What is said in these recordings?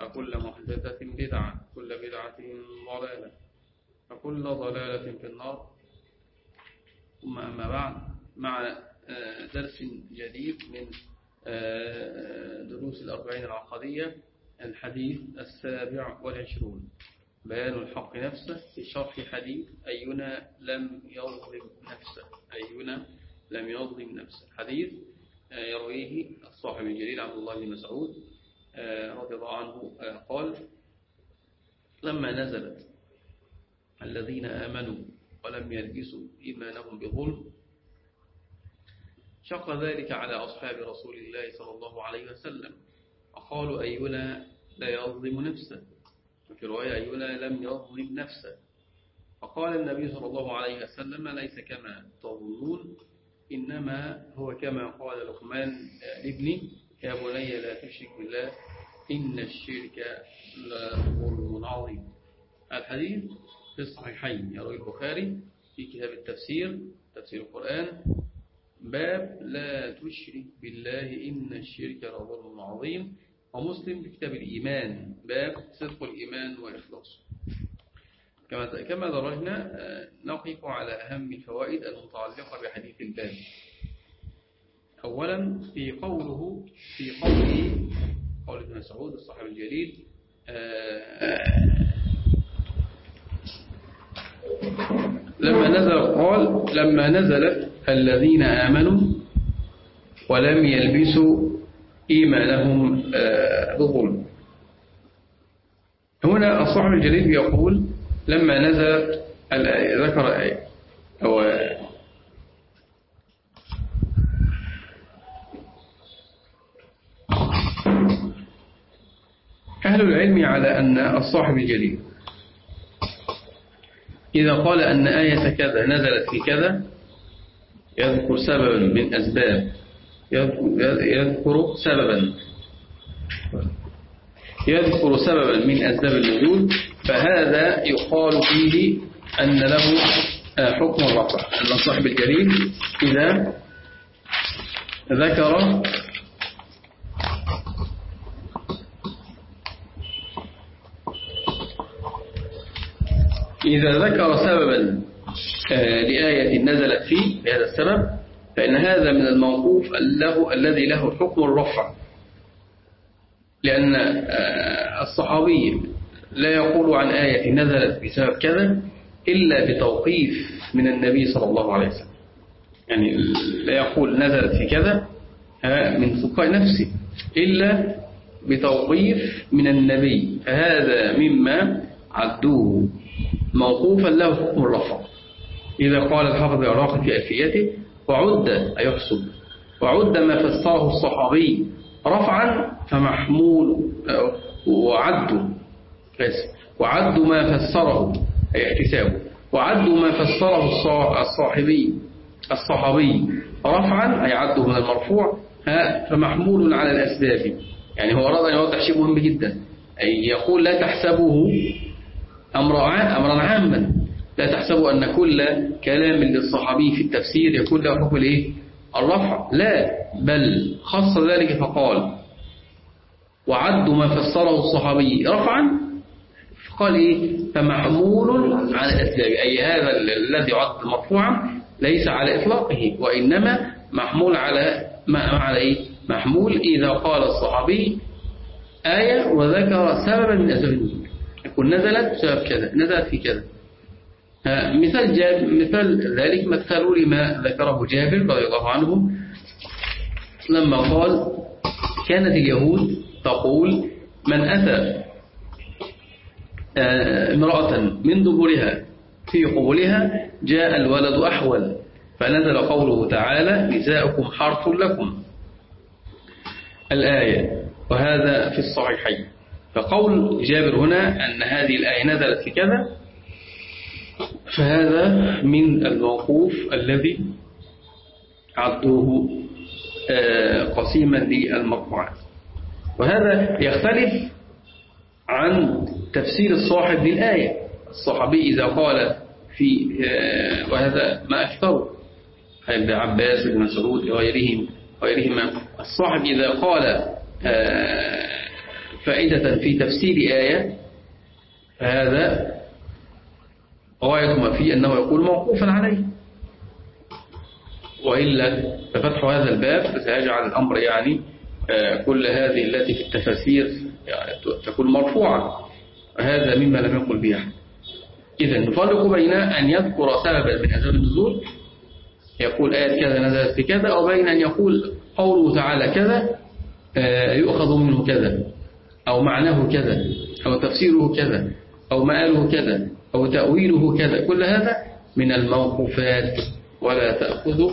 وكل محدثة بدعة كل بدعة ضلالة. وكل ضلالة في النار. ثم أما بعد مع درس جديد من دروس الأربعين العقدية الحديث السابع والعشرون. بيان الحق نفسه في شرح حديث أينا لم يظلم نفسه. أينا لم يظلم نفسه. حديث يرويه الصاحب الجليل عبد الله بن مسعود. رضي الله عنه قال لما نزلت الذين آمنوا ولم يلبسوا إيمانهم بظلم شق ذلك على أصحاب رسول الله صلى الله عليه وسلم وقالوا أينا لا يظلم نفسه؟ وفي رواية أينا لم يظلم نفسه؟ فقال النبي صلى الله عليه وسلم ليس كما تظنون إنما هو كما قال لقمان لابنه يا بني لا تشرك بالله إن الشرك لظلم عظيم الحديث في الصحيحين يروي البخاري في كتاب التفسير تفسير القرآن باب لا تشرك بالله إن الشرك لظلم عظيم ومسلم في كتاب الإيمان باب صدق الإيمان وإخلاصه كما كما درجنا نقف على أهم الفوائد المتعلقة بحديث الباب. أولا في قوله في قوله قول ابن مسعود الصحابي الجليل لما نزل قال لما نزلت الذين آمنوا ولم يلبسوا إيمانهم بظلم. هنا الصحابي الجليل يقول لما نزلت ذكر أو أهل العلم على أن الصاحب الجليل إذا قال أن آية كذا نزلت في كذا يذكر سببا من أسباب. يذكر سببا. يذكر سببا من أسباب النزول فهذا يقال فيه أن له حكم الرفع. أن صاحب الجليل إذا ذكر إذا ذكر سببا لآية نزلت فيه بهذا السبب فإن هذا من الموقوف له الذي له حكم الرفع. لأن الصحابي لا يقول عن آية نزلت بسبب كذا إلا بتوقيف من النبي صلى الله عليه وسلم. يعني لا يقول نزلت في كذا من تلقاء نفسه إلا بتوقيف من النبي. فهذا مما عدوه. موقوفا له حكم الرفع إذا قال الحافظ العراقي في ألفيته وعد أيحسب وعد ما فسره الصحابي رفعا فمحمول وعدوا وعدوا ما فسره أي احتسابه وعدوا ما فسره الصاحبي الصحابي رفعا أي عدوا من المرفوع فمحمول على الأسباب. يعني هو أراد أن يوضح شيء مهم جدا. أي يقول لا تحسبوه أمرا عاما. لا تحسبوا أن كل كلام للصحابي في التفسير يكون له حكم الإيه؟ الرفع. لا. بل خص ذلك فقال وعد ما فسره الصحابي رفعا. فقال إيه؟ فمحمول على الأسباب أي هذا الذي يعد مرفوعا ليس على إطلاقه وإنما محمول على ما على إيه؟ محمول إذا قال الصحابي آية وذكر سببا من أسباب يقول نزلت بسبب كذا نزلت في كذا. مثال, جاب مثال ذلك مثلوا لما ذكره جابر رضي الله عنه لما قال كانت اليهود تقول من أتى آه، امرأة من دبرها في قبولها جاء الولد أحول فنزل قوله تعالى نساؤكم حرث لكم. الآية وهذا في الصحيحين. فقول جابر هنا أن هذه الآية نزلت في كذا فهذا من الموقوف الذي عدوه آه، قسيما للمرفوعات وهذا يختلف عن تفسير الصاحب للآية. الصحابي إذا قال في آه، وهذا ما أكثر ابن عباس بن مسعود وغيرهم وغيرهما الصاحب إذا قال آه، فائدة في تفسير آية فهذا غاية ما فيه أنه يقول موقوفا عليه. وإلا ففتح هذا الباب سيجعل الأمر يعني آه، كل هذه التي في التفاسير يعني تكون مرفوعة. وهذا مما لم يقل به أحد. إذا نفرق بين أن يذكر سببا من أسباب النزول يقول آية كذا نزلت في كذا أو بين أن يقول قوله تعالى كذا آه، يؤخذ منه كذا. أو معناه كذا أو تفسيره كذا أو مآله كذا أو تأويله كذا كل هذا من الموقوفات. ولا تأخذ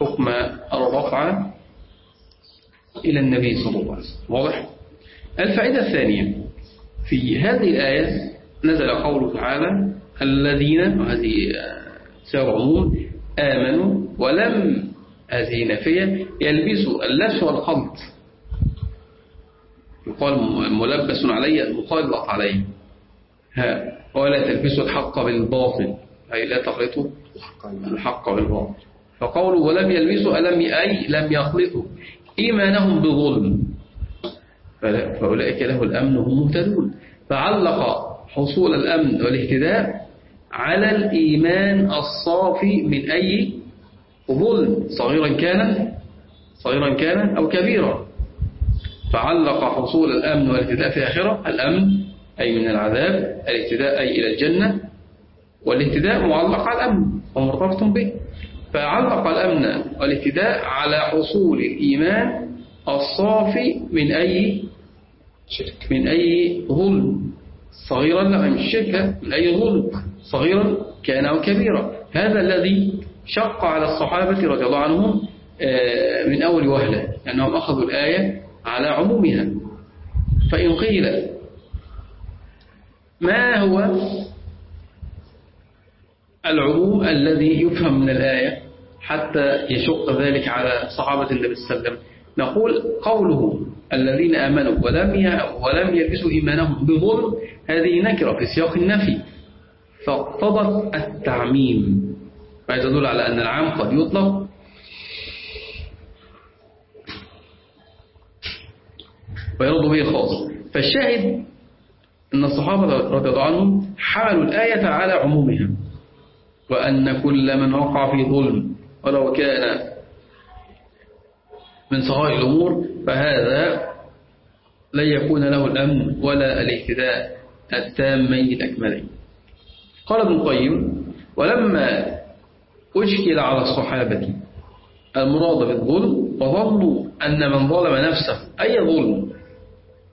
حكم الرفع إلى النبي صلى الله عليه وسلم. واضح؟ الفائدة الثانية في هذه الآية نزل قوله تعالى الذين وهذه سبب آمنوا ولم هذه نافية يلبسوا اللبس والخلط يقال ملبس علي مخلط علي. ها ولا تلبسوا الحق بالباطل. أي لا تخلطوا الحق بالباطل. فقوله ولم يلبسوا ألم أي لم يخلطوا. إيمانهم بظلم. فأولئك له الأمن وهم مهتدون. فعلق حصول الأمن والاهتداء على الإيمان الصافي من أي ظلم صغيرا كان صغيرا كان أو كبيرا. فعلق حصول الأمن والاهتداء في آخرة. الأمن أي من العذاب الاهتداء أي إلى الجنة. والاهتداء معلق على الأمن ومرتبط به. فعلق الأمن والاهتداء على حصول الإيمان الصافي من أي شرك من أي ظلم. صغيرا لا مش شركة من أي ظلم. صغيرا كان أو كبيرا. هذا الذي شق على الصحابة رضي الله عنهم آه، من أول وهلة أنهم أخذوا الآية على عمومها. فإن قيل ما هو العموم الذي يفهم من الآية حتى يشق ذلك على صحابة النبي صلى الله عليه وسلم؟ نقول قوله الذين آمنوا ولم ولم يلبسوا إيمانهم بظلم هذه نكرة في سياق النفي. فاقتضت التعميم. فهذا يدل على أن العام قد يطلق ويرد به الخاص فالشاهد أن الصحابة رضي الله عنهم حملوا الآية على عمومها وأن كل من وقع في ظلم ولو كان من صغائر الأمور فهذا لن يكون له الأمن ولا الاهتداء التامين الأكملين قال ابن القيم ولما أشكل على الصحابة المراد بالظلم وظنوا أن من ظلم نفسه أي ظلم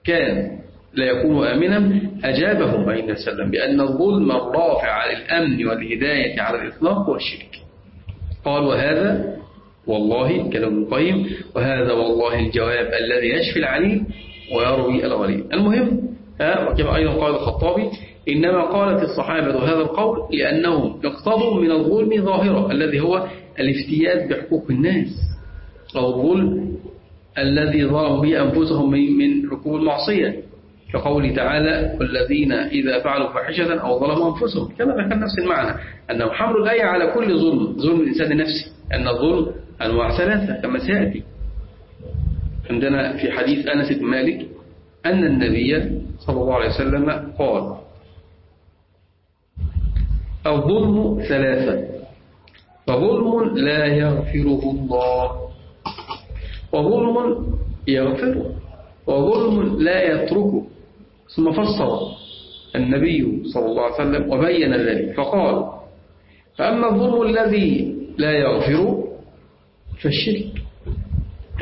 كان لا يكون آمنا أجابهم عليه وسلم بأن الظلم الرافع على الأمن والهداية على الإطلاق هو الشرك قال وهذا والله كلام القيم وهذا والله الجواب الذي يشفي العليل ويروي الغليل المهم وكما أيضا قال الخطابي إنما قالت الصحابة هذا القول لأنهم يقتضوا من الظلم ظاهرة الذي هو الافتيات بحقوق الناس أو الظلم الذي ظلموا به أنفسهم من ركوب المعصية. كقول تعالى والذين إذا فعلوا فاحشة أو ظلموا أنفسهم. كما ذكر نفس المعنى أنه حمل الآية على كل ظلم ظلم الإنسان نفسه أن الظلم أنواع ثلاثة كما سيأتي. عندنا في حديث أنس بن مالك أن النبي صلى الله عليه وسلم قال الظلم ثلاثة. فظلم لا يغفره الله. وظلم يغفره وظلم لا يتركه ثم فسر النبي صلى الله عليه وسلم وبين ذلك فقال فأما الظلم الذي لا يغفر فالشرك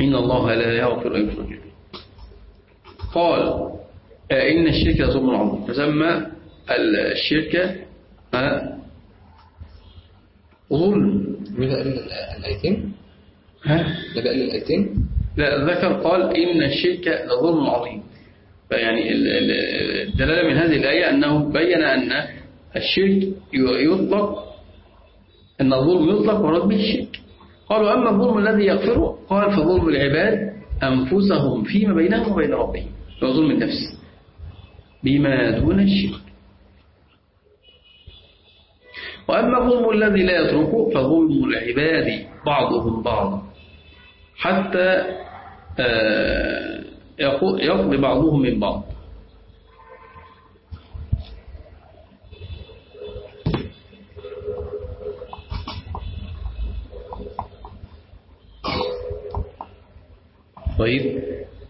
إن الله لا يغفر أن يشرك قال إن الشرك ظلم عظيم. فسمى الشرك ظلم. قال الآيتين؟ ها؟ ماذا قال الآيتين؟ لا ذكر قال إن الشرك لظلم عظيم. فيعني ال- ال- الدلالة من هذه الآية أنه بين أن الشرك يطلق أن الظلم يطلق ورد به الشرك قالوا أما الظلم الذي يغفره قال فظلم العباد أنفسهم فيما بينهم وبين ربهم. هو ظلم النفس. بما دون الشرك. وأما الظلم الذي لا يتركه فظلم العباد بعضهم بعضا. حتى آه، يقضي بعضهم من بعض. طيب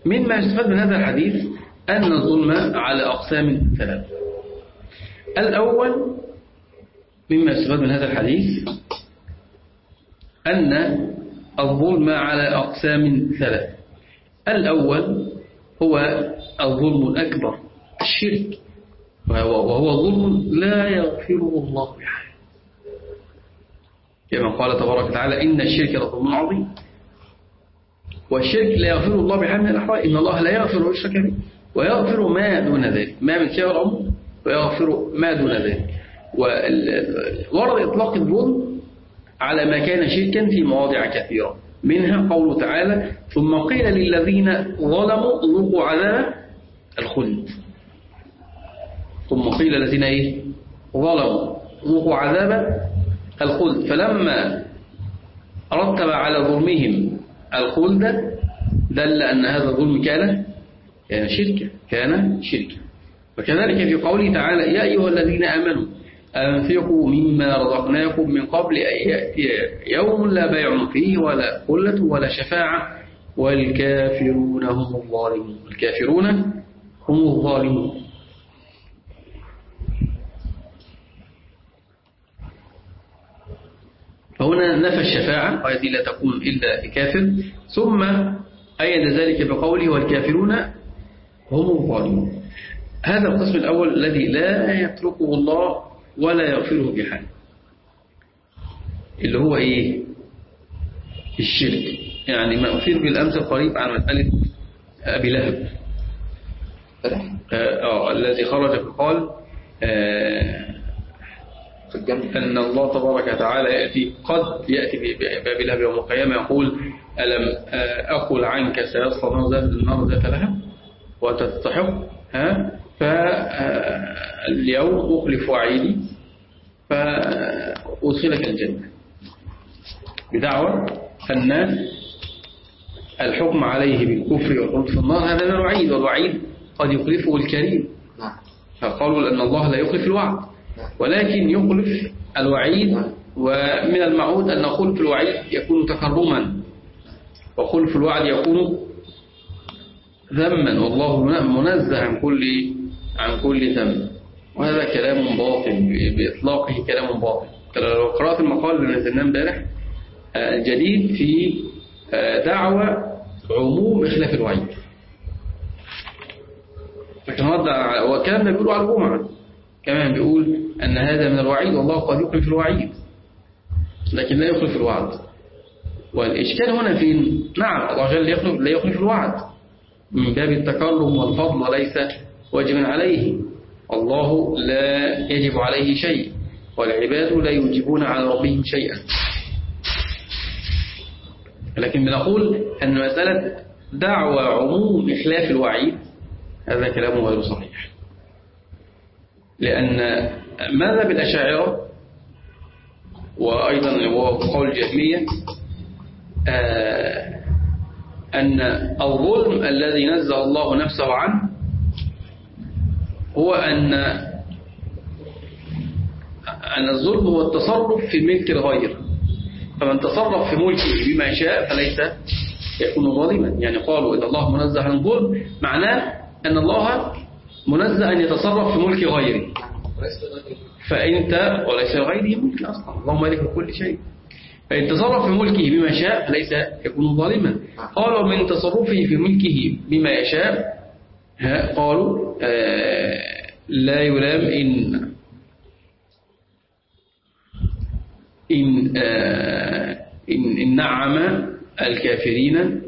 مما يستفاد من هذا الحديث أن الظلم على أقسام ثلاث. الأول مما يستفاد من هذا الحديث أن الظلم على أقسام ثلاث. الأول هو الظلم الأكبر الشرك. وهو ظلم لا يغفره الله بحال كما قال تبارك وتعالى إن الشرك لظلم عظيم. والشرك لا يغفره الله بحال من الأحوال. إن الله لا يغفر الشرك به ويغفر ما دون ذلك. ما من شيء العمر ويغفر ما دون ذلك. وال- ورد إطلاق الظلم على ما كان شركا في مواضع كثيرة. منها قوله تعالى ثم قيل للذين ظلموا ذوقوا عذاب الخلد. ثم قيل للذين إيه؟ ظلموا ذوقوا عذاب الخلد. فلما رتب على ظلمهم الخلد دل أن هذا الظلم كان كان شركا كان شركا. وكذلك في قوله تعالى يا أيها الذين آمنوا أنفقوا مما رزقناكم من قبل أن يأتي يوم لا بيع فيه ولا قلة ولا شفاعة. والكافرون هم الظالمون. الكافرون هم الظالمون. فهنا نفى الشفاعة وهذه لا تكون إلا لكافر ثم أيد ذلك بقوله والكافرون هم الظالمون. هذا القسم الأول الذي لا يتركه الله ولا يغفره بحال اللي هو إيه؟ الشرك. يعني ما أثير بالأمس القريب عن مسألة أبي لهب. آه آه، الذي خرج فقال آه أن الله تبارك وتعالى يأتي قد يأتي بأبي لهب يوم القيامة يقول ألم آه، أقل عنك سيصفى النار ذات لهب وتستحق ها؟ فاليوم أخلف وعيدي فأدخلك الجنة. بدعوى أن الحكم عليه بالكفر والخلود في النار هذا من الوعيد والوعيد قد يخلفه الكريم. نعم. فقالوا أن الله لا يخلف الوعد. ولكن يخلف الوعيد ومن المعهود أن خلف الوعيد يكون تكرما وخلف الوعد يكون ذما والله منزه عن كل عن كل ذم وهذا كلام باطل بإطلاقه كلام باطل. لو قرأت المقال اللي نزلناه امبارح آه، جديد في آه، دعوة عموم إخلاف الوعيد لكن هذا وكأن بيقولوا على الجمعة كمان بيقول أن هذا من الوعيد والله قد يخلف الوعيد لكن لا يخلف الوعد. والإشكال هنا فين نعم الله جل يخلف لا يخلف الوعد. من باب التكرم والفضل وليس واجبا عليه. الله لا يجب عليه شيء والعباد لا يوجبون على ربهم شيئا. لكن بنقول أن مسألة دعوى عموم إخلاف الوعيد هذا كلام غير صحيح. لأن ماذا بالأشاعرة وأيضا قول الجهمية آه، أن الظلم الذي نزه الله نفسه عنه هو أن أن الظلم هو التصرف في ملك الغير. فمن تصرف في ملكه بما شاء فليس يكون ظالما. يعني قالوا إن الله منزه عن الظلم معناه أن الله منزه أن يتصرف في ملك غيره. فأنت وليس لغيره ملك أصلا. الله مالك كل شيء. فإن تصرف في ملكه بما شاء فليس يكون ظالما. قالوا من تصرفه في ملكه بما يشاء ها، قالوا آه، لا يلام إن إن, آه، إن, إن نعم الكافرين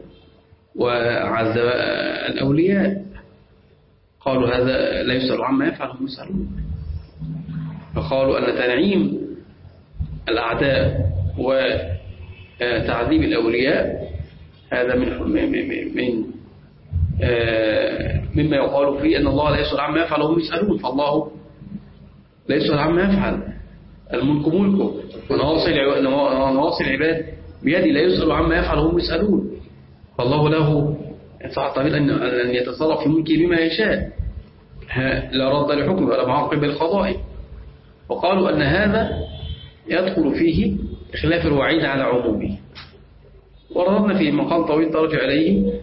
وعذب الأولياء. قالوا هذا لا يسأل عما يفعل هم يسألون. فقالوا أن تنعيم الأعداء وتعذيب الأولياء هذا من من آه، مما يقال فيه أن الله لا يسأل عما يفعل وهم يسألون فالله لا يسأل عما يفعل. الملك ملكه. ونواصي العباد- بيده لا يسأل عما يفعل وهم يسألون. فالله له التعبير أن أن يتصرف في ملكه بما يشاء. لا رد لحكمه ولا معقب لقضائه وقالوا أن هذا يدخل فيه خلاف الوعيد على عمومه. ورددنا في مقام طويل ترجع إليه.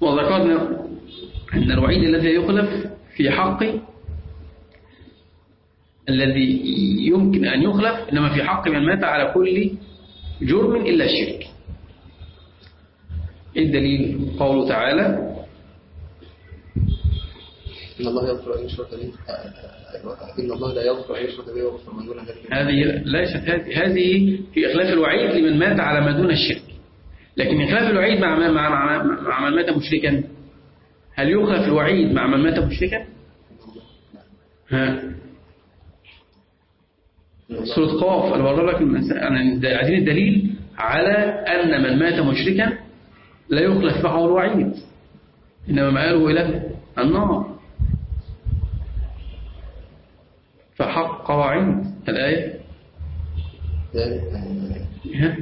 وذكرنا أن الوعيد الذي يخلف في حق الذي يمكن أن يخلف إنما في حق من مات على كل جرم إلا الشرك. إيه الدليل؟ قوله تعالى إن الله يغفر أن يشرك به. إن الله لا يغفر أن يشرك به ويغفر ما دون ذلك. هذه ليست هذه هذه في إخلاف الوعيد لمن مات على ما دون الشرك. لكن إخلاف الوعيد مع مع مع, مع, مع من مات مشركا. هل يخلف الوعيد مع من مات مشركا؟ ها. سورة قاف أنا بقول لك عايزين الدليل على أن من مات مشركا لا يخلف معه الوعيد. إنما مآله إلى النار. فحق وعيد. الآية؟ ها؟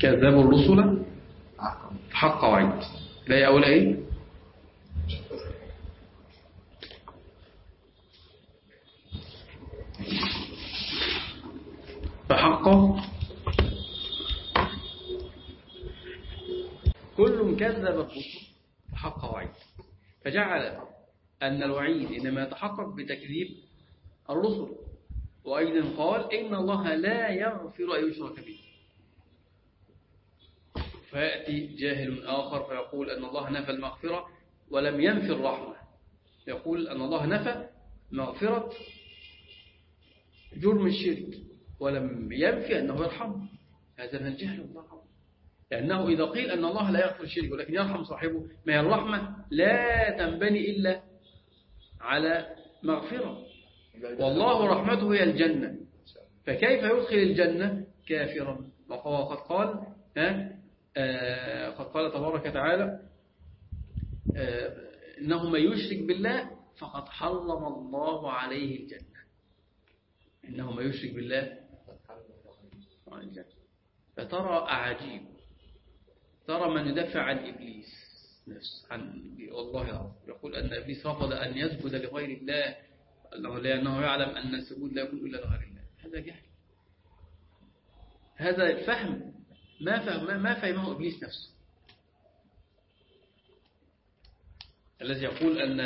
كذبوا الرسل فحق وعيد. الآية أولى إيه؟ فحق. كل كذب الرسل فحق وعيد. فجعل أن الوعيد إنما يتحقق بتكذيب الرسل. وأيضا قال إن الله لا يغفر أن يشرك به. فيأتي جاهل آخر فيقول أن الله نفى المغفرة ولم ينفي الرحمة. يقول أن الله نفى مغفرة جرم الشرك ولم ينفي أنه يرحم. هذا من الجهل والله لأنه إذا قيل أن الله لا يغفر الشرك ولكن يرحم صاحبه ما هي الرحمة؟ لا تنبني إلا على مغفرة. والله رحمته هي الجنة. فكيف يدخل الجنة؟ كافرا. وقد قال ها آه قد قال تبارك وتعالى آه إنه من يشرك بالله فقد حرم الله عليه الجنة. إنه من يشرك بالله فترى أعاجيب. ترى من يدافع عن إبليس نفس عن والله يقول أن إبليس رفض أن يسجد لغير الله أنه لأنه يعلم أن السجود لا يكون إلا لغير الله. هذا جهل. هذا الفهم ما فهم ما فهمه إبليس نفسه. الذي يقول أن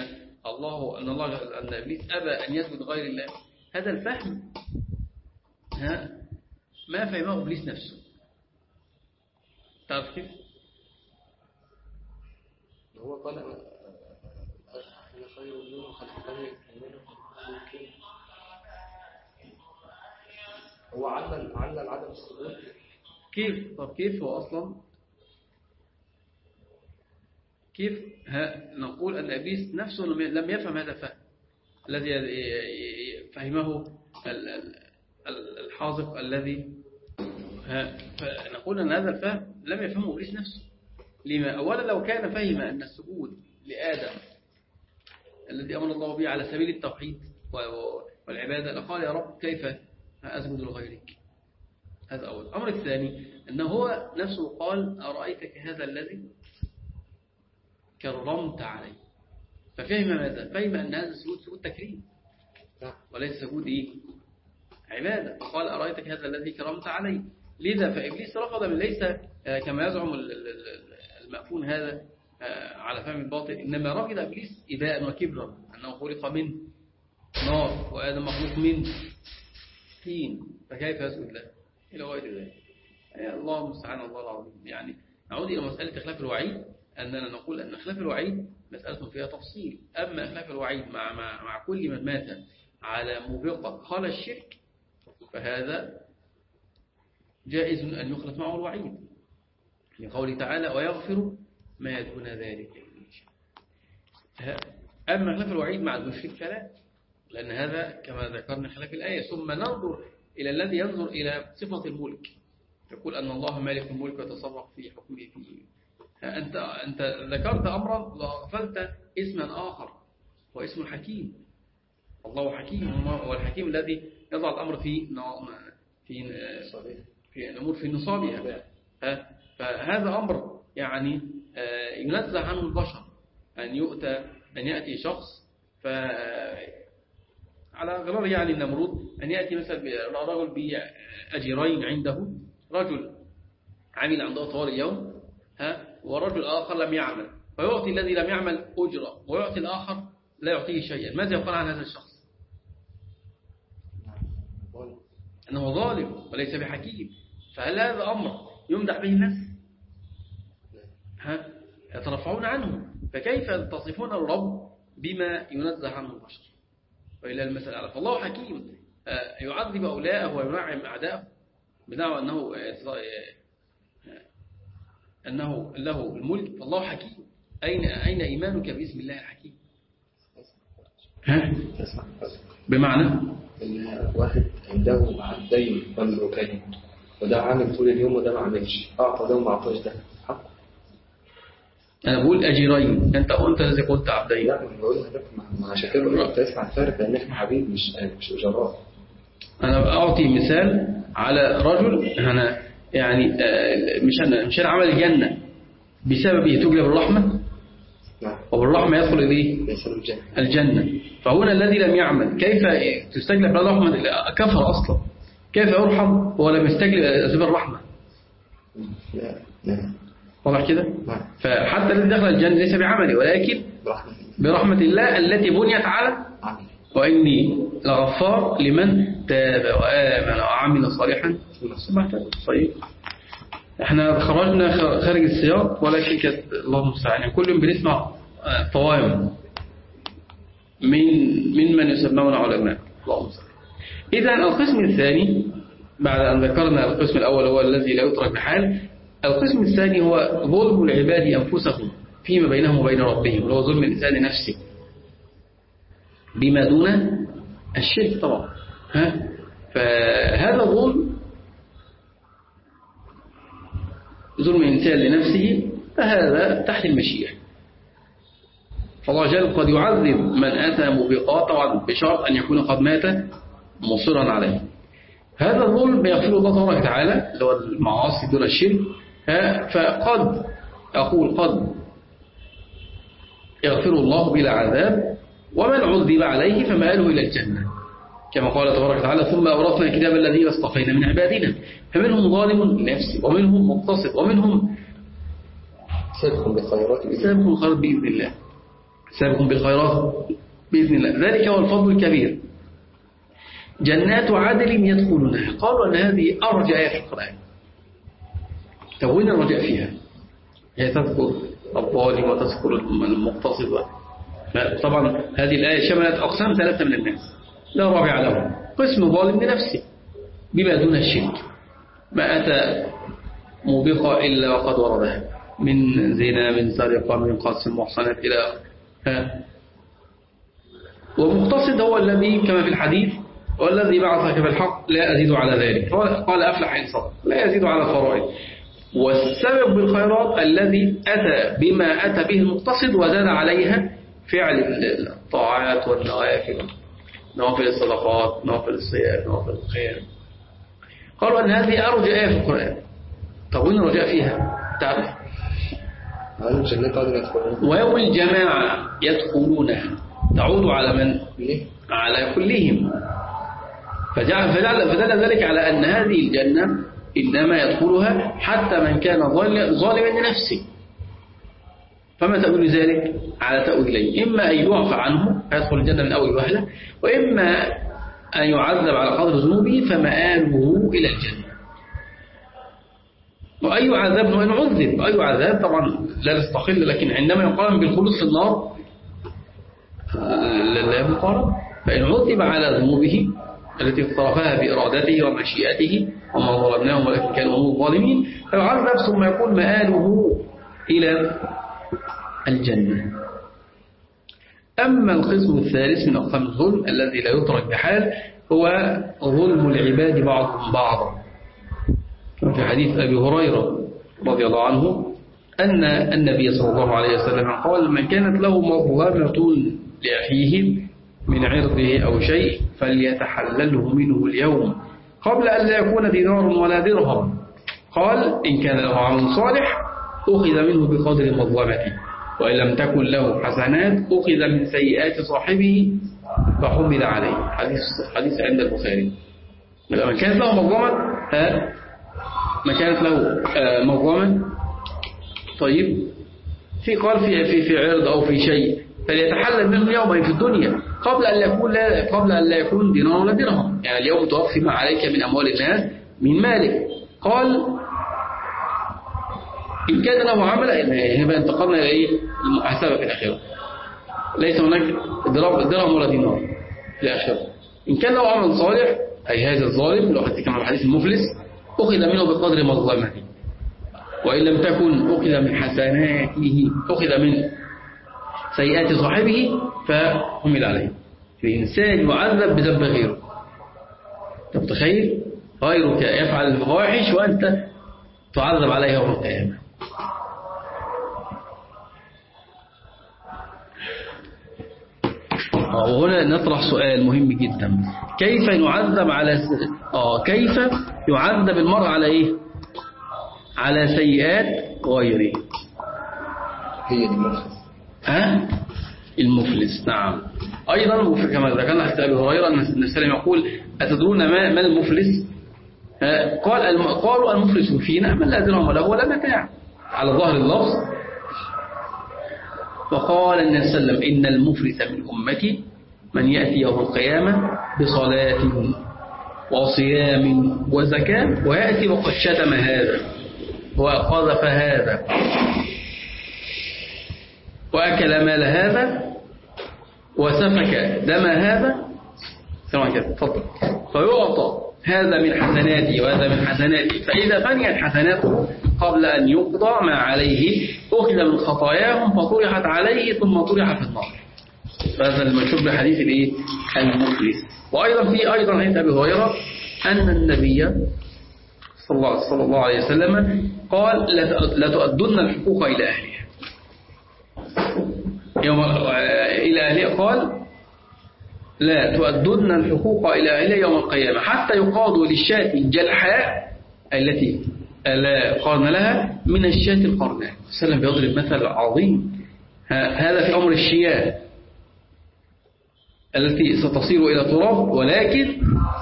الله أن الله أن إبليس أبى أن يسجد غير الله. هذا الفهم. ها؟ ما فهمه إبليس نفسه. تعرف كيف؟ هو قال أنا خير منه هو علل علل عدم السجود كيف طب كيف هو أصلا؟ كيف نقول أن إبليس نفسه لم يفهم هذا الفهم الذي فهمه ال- ال- ال- الحاذق الذي ها فنقول أن هذا الفهم لم يفهمه إبليس نفسه. لما أولا لو كان فهم أن السجود لآدم الذي أمر الله به على سبيل التوحيد والعبادة لقال يا رب كيف أسجد لغيرك؟ هذا أول. الأمر الثاني أنه هو نفسه قال أرأيتك هذا الذي كرمت عليه؟ ففهم ماذا؟ فهم أن هذا السجود سجود تكريم. نعم. وليس سجود إيه؟ عبادة. قال أرأيتك هذا الذي كرمت عليه؟ لذا فإبليس رفض من ليس آه، كما يزعم ال- ال- ال- المأفون هذا آه، على فهم الباطل إنما رغب إبليس إباء وكبرا أنه خلق من نار وآدم مخلوق من طين. فكيف يسجد الله إلى غير ذلك. الله الله العظيم. يعني نعود إلى مسألة خلاف الوعيد أننا نقول أن خلاف الوعيد مسألة فيها تفصيل. أما خلاف الوعيد مع, مع, مع كل من مات على موبقة قال الشرك فهذا جائز أن يخلف معه الوعيد. لقوله تعالى ويغفر ما دون ذلك. أما خلاف الوعيد مع المشرك فلا لأن هذا كما ذكرنا خلاف الآية. ثم ننظر إلى الذي ينظر إلى صفة الملك. يقول أن الله مالك الملك وتصرف في حكمه. فيه أنت, أنت ذكرت أمرا وغفلت اسما آخر هو اسم الحكيم الله حكيم هو الحكيم الذي يضع الأمر في في في الأمور في نصابها. ها؟ فهذا أمر يعني آه، ينزه عنه البشر. أن يؤتى أن يأتي شخص ف على غرار يعني النمرود أن يأتي مثلا رجل بأجرين عنده رجل عمل عنده طوال اليوم ها ورجل آخر لم يعمل فيعطي الذي لم يعمل أجرة ويعطي الآخر لا يعطيه شيئا. ماذا يقول عن هذا الشخص؟ أنه ظالم وليس بحكيم. فهل هذا أمر يمدح به الناس؟ ها يترفعون عنه. فكيف تصفون الرب بما ينزه عنه البشر؟ وإلى المثل على فالله حكيم آه، يعذب أولاءه وينعم أعداءه بدعوى أنه أنه له الملك. فالله حكيم. أين أين إيمانك باسم الله الحكيم؟ ها؟ بمعنى؟ واحد عنده عبدين مملوكين وده عامل طول اليوم وده ما عملش. أعطى ده وما أعطاش ده. أنا بقول أجيرين. أنت أنت الذي قلت عبدين. لا ما بقول لك عشان كده بقول لك تسمع الفرق لأن إحنا حبيب مش مش أجراء. أنا أعطي مثال على رجل أنا يعني آه، مش أنا مش أنا عمل الجنة. بسببه تجلب الرحمة؟ نعم وبالرحمة يدخل إليه الجنة. الجنة. فهنا الذي لم يعمل كيف تستجلب له الرحمة؟ كفر أصلا. كيف يرحم؟ وهو لم يستجلب أسباب الرحمة. لا نعم واضح كده؟ نعم. فحتى الذي دخل الجنة ليس بعمله ولكن برحمة. الله التي بنيت على وإني لغفار لمن تاب وآمن وعمل صالحا. اهتدى. طيب. إحنا خرجنا خارج السياق ولكن كانت الله المستعان يعني كل يوم بنسمع آه، طوائم من ممن يسمون علماء الله المستعان إذا القسم الثاني بعد أن ذكرنا القسم الأول هو الذي لا يترك بحال القسم الثاني هو ظلم العباد أنفسهم فيما بينهم وبين ربهم اللي هو ظلم الإنسان لنفسه بما دون الشرك طبعا. ها؟ فهذا ظلم ظلم الإنسان لنفسه فهذا تحت المشيئة. فالله جل قد يعذب من أتى مبيقات طبعا بشرط أن يكون قد مات مصرا عليه. هذا الظلم يغفر الله تبارك وتعالى اللي هو المعاصي دون الشرك ها، فقد أقول قد يغفر الله بلا عذاب ومن عذب عليه فماله إلى الجنة. كما قال تبارك وتعالى ثم أورثنا الكتاب الذين اصطفينا من عبادنا. فمنهم ظالم لنفسه ومنهم مقتصد ومنهم سابق بالخيرات سابق الخيرات بإذن الله. سابق بالخيرات بإذن الله. ذلك هو الفضل الكبير. جنات عدل يدخلونها. قالوا أن هذه أرجى آية في القرآن. طب وين الرجاء فيها؟ هي تذكر الظالم وتذكر المقتصد طبعا هذه الآية شملت أقسام ثلاثة من الناس. لا رابع لهم. قسم ظالم لنفسه. بما دون الشرك. ما أتى موبقة إلا وقد وردها من زنا من سرقة من قص المحصنات إلى آخره. ومقتصد هو الذي كما في الحديث والذي بعثك بالحق لا أزيد على ذلك. قال- أفلح إن صدق لا يزيد على الفرائض والسبب بالخيرات الذي أتى بما أتى به المقتصد وزاد عليها فعل الطاعات والنوافل نوافل الصدقات نوافل الصيام نوافل القيام قالوا أن هذه أرجى آية في القرآن. طب وين الرجاء فيها؟ تعرف. ويوم الجماعة يدخلونها. تعود على من؟ على كلهم. فجعل فدل ذلك على أن هذه الجنة إنما يدخلها حتى من كان ظال- ظالما لنفسه. فما تأويل ذلك؟ على تأويلين إما أن يعفى عنه فيدخل الجنة من أول وهلة. وإما أن يعذب على قدر ذنوبه فمآله إلى الجنة. وأي عذاب وإن عذب. أي عذاب طبعا لا نستقل لكن عندما يقارن بالخلود في النار لا لا يقارن فإن عذب على ذنوبه التي اقترفها بإرادته ومشيئته وما ظلمناهم ولكن كانوا هم الظالمين. فيعذب ثم يكون مآله إلى الجنة. أما القسم الثالث من أقسام الظلم الذي لا يترك بحال هو ظلم العباد بعضهم بعضا. في حديث أبي هريرة رضي الله عنه أن النبي صلى الله عليه وسلم قال من كانت له مظلمة لأخيه من عرضه أو شيء فليتحلله منه اليوم قبل أن لا يكون دينار ولا درهم. قال إن كان له عمل صالح أخذ منه بقدر مظلمته. وإن لم تكن له حسنات أخذ من سيئات صاحبه فحمل عليه. حديث حديث عند البخاري. من كانت له مظلمة؟ ما كانت له مظلمة؟ طيب. في قال في في في عرض أو في شيء. فليتحلل منه يوما في الدنيا قبل أن يكون لا قبل أن لا يكون دينار ولا درهم يعني اليوم توفي ما عليك من أموال الناس من مالك. قال إن كان له عمل هنا انتقلنا إلى إيه؟ المحاسبة في الآخرة. ليس هناك درهم ولا دينار في الآخرة. إن كان له عمل صالح أي هذا الظالم لو حتى كما الحديث المفلس أخذ منه بقدر مظلمته. وإن لم تكن أخذ من حسناته أخذ من سيئات صاحبه فحمل عليه. الإنسان يعذب بذنب غيره. طب تخيل غيرك يفعل الفواحش وأنت تعذب عليه يوم القيامة. وهنا نطرح سؤال مهم جدا. كيف يعذب على س... آه كيف يعذب المرء على إيه؟ على سيئات غيره. هي دي ها؟ المفلس نعم. أيضا كما ذكرنا حتى أبي هريرة أن السلام يقول أتدرون ما, ما المفلس؟ قال. قالوا المفلس فينا من لا درهم له ولا متاع. على ظاهر اللفظ. وقال النبي صلى الله عليه وسلم إن المفلس من أمتي من يأتي يوم القيامة بصلاة وصيام وزكاة ويأتي وقد شتم هذا وقذف هذا وأكل مال هذا وسفك دم هذا. سمع كده تفضل فيعطى. هذا من حسناتي وهذا من حسناتي فإذا فنيت حسناته قبل أن يقضى ما عليه أخذ من خطاياهم فطرحت عليه ثم طرح في النار. هذا المشهور بحديث الإيه؟ المفلس وأيضا في أيضا حديث أبي هريرة أن النبي صلى الله, عليه وسلم قال لتؤدن الحقوق إلى أهلها يوم إلى أهلها قال لا تؤدن الحقوق إلى أهلها يوم القيامة. حتى يقاضوا للشاة الجلحاء التي لا قرن لها من الشاة القرناء. وسلم بيضرب مثل عظيم. هذا في أمر الشياه التي ستصير إلى تراب ولكن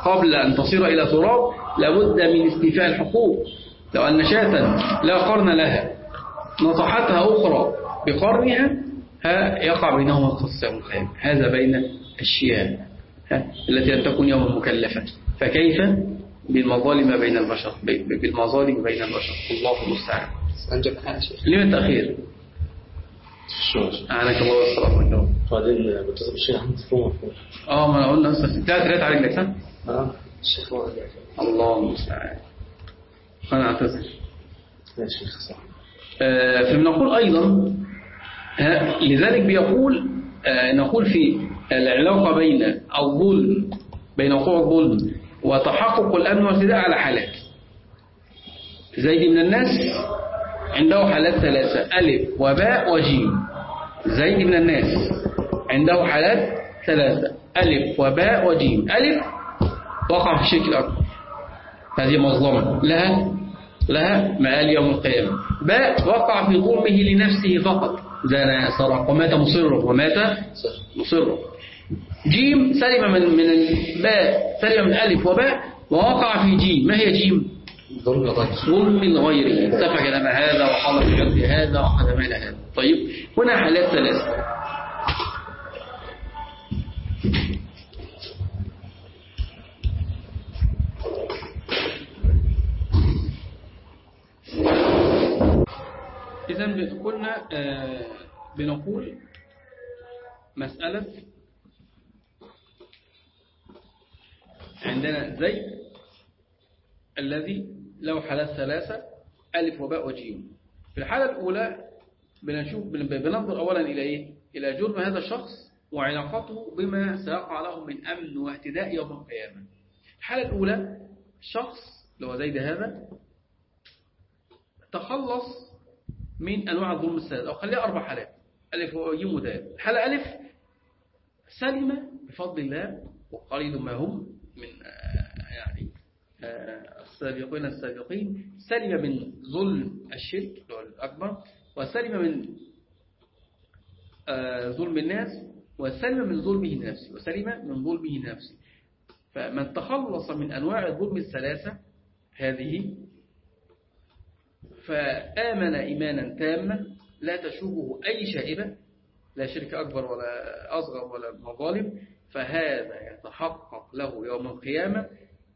قبل أن تصير إلى تراب لابد من استيفاء الحقوق. لو أن شاة لا قرن لها نصحتها أخرى بقرنها يقع بينهما يوم القيامة هذا بين الشياه التي لم تكن يوم مكلفة. فكيف؟ بالمظالم بين البشر بالمظالم بين البشر. الله المستعان. أنجب حاجة. لما التأخير؟ شو أعناك الله والصلاة والنوم بعدين بتصل بالشيخ أحمد فهو مفهوم آه ما أنا قلنا أصلا ثلاث ريات على رجلك صح؟ آه. الشيخ الله المستعان. أنا أعتذر يا شيخ صح آه، فبنقول أيضا لذلك بيقول آه، نقول في العلاقة بين الظلم بين وقوع الظلم وتحقق الأمن والاعتداء على حالات. زيد من الناس عنده حالات ثلاثة ألف وباء وجيم. زيد من الناس عنده حالات ثلاثة ألف وباء وجيم. ألف وقع في الشرك الأكبر هذه مظلمة. لها لها مآل يوم القيامة. باء وقع في ظلمه لنفسه فقط. زنى سرق ومات مصرا ومات مصرا جيم سلم من من الباء سلم من ألف وباء. ووقع في جيم. ما هي جيم؟ ظلم غير. ظلم الغير سفك دم هذا وحضر بجد هذا وأخذ مال هذا. طيب هنا حالات ثلاثة. إذا قلنا آه، بنقول مسألة عندنا زيد الذي له حالات ثلاثة ألف وباء وجيم في الحالة الأولى بنشوف بننظر أولا إلى إيه؟ إلى جرم هذا الشخص وعلاقته بما سيقع له من أمن واهتداء يوم القيامة الحالة الأولى شخص لو زيد هذا تخلص من أنواع الظلم الثلاث أو خليها أربع حالات. ألف وجيم ودال الحالة ألف سلم بفضل الله وقليل ما هم من آه، يعني آه، السابقين السابقين. سلم من ظلم الشرك الأكبر. وسلم من آه، ظلم الناس. وسلم من ظلمه نفسه. وسلم من ظلمه نفسه. فمن تخلص من أنواع الظلم الثلاثة هذه فآمن إيمانا تاما لا تشوبه أي شائبة لا شرك أكبر ولا أصغر ولا مظالم فهذا يتحقق له يوم القيامة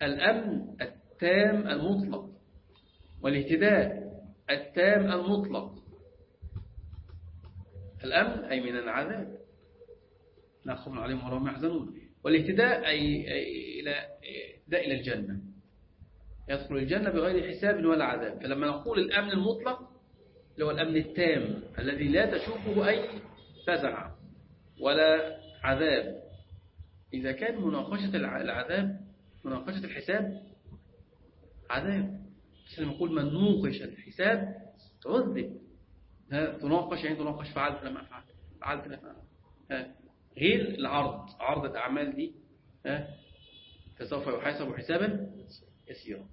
الأمن التام المطلق والاهتداء التام المطلق. الأمن أي من العذاب. لا خوف عليهم ولا هم يحزنون. والاهتداء أي إلى اهتداء إلى الجنة. يدخل الجنة بغير حساب ولا عذاب. فلما نقول الأمن المطلق اللي هو الأمن التام الذي لا تشوفه أي فزع ولا عذاب. إذا كان مناقشة العذاب مناقشة الحساب عذاب. بس لما نقول من نوقش الحساب تعذب تناقش يعني تناقش فعلت لما فعلت فعلت لما غير العرض عرض الأعمال دي. فسوف يحاسب حسابا يسيرا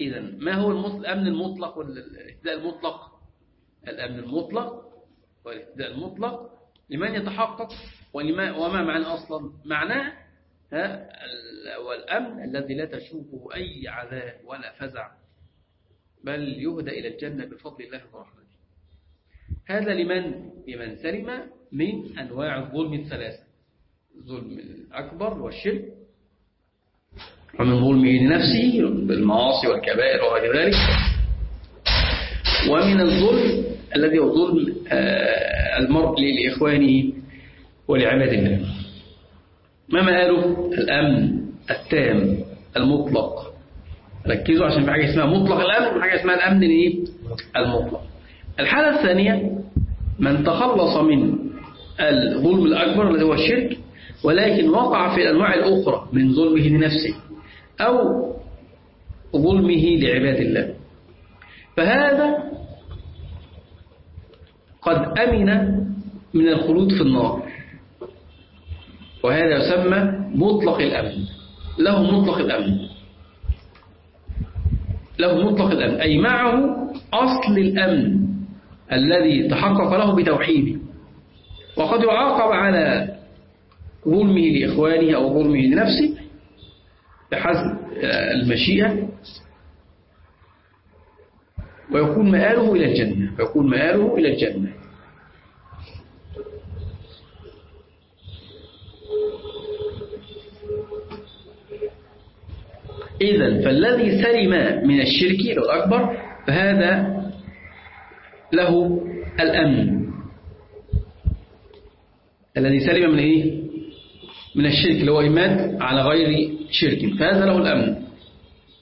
إذا ما هو الأمن المطلق والاهتداء المطلق؟ الأمن المطلق والاهتداء المطلق. لمن يتحقق وما معنى أصلا؟ معناه والأمن الذي لا تشوفه أي عذاب ولا فزع بل يهدى إلى الجنة بفضل الله ورحمته هذا لمن؟ لمن سلم من أنواع الظلم الثلاثة. الظلم الأكبر والشرك ومن ظلمه لنفسه بالمعاصي والكبائر وغير ذلك. ومن الظلم الذي هو ظلم آه، المرء لإخوانه ولعباد الله. ما مآله؟ الأمن التام المطلق. ركزوا عشان في حاجة اسمها مطلق الأمن وحاجة اسمها الأمن الايه المطلق. الحالة الثانية من تخلص من الظلم الأكبر الذي هو الشرك ولكن وقع في الأنواع الأخرى من ظلمه لنفسه. أو ظلمه لعباد الله. فهذا قد أمن من الخلود في النار. وهذا يسمى مطلق الأمن. له مطلق الأمن. له مطلق الأمن. أي معه أصل الأمن الذي تحقق له بتوحيده. وقد يعاقب على ظلمه لإخوانه أو ظلمه لنفسه. بحسب المشيئة ويكون مآله إلى الجنة ويكون مآله إلى الجنة إذا فالذي سلم من الشرك الأكبر فهذا له الأمن الذي سلم من إيه؟ من الشرك اللي هو إيمان على غير شرك. فهذا له الأمن.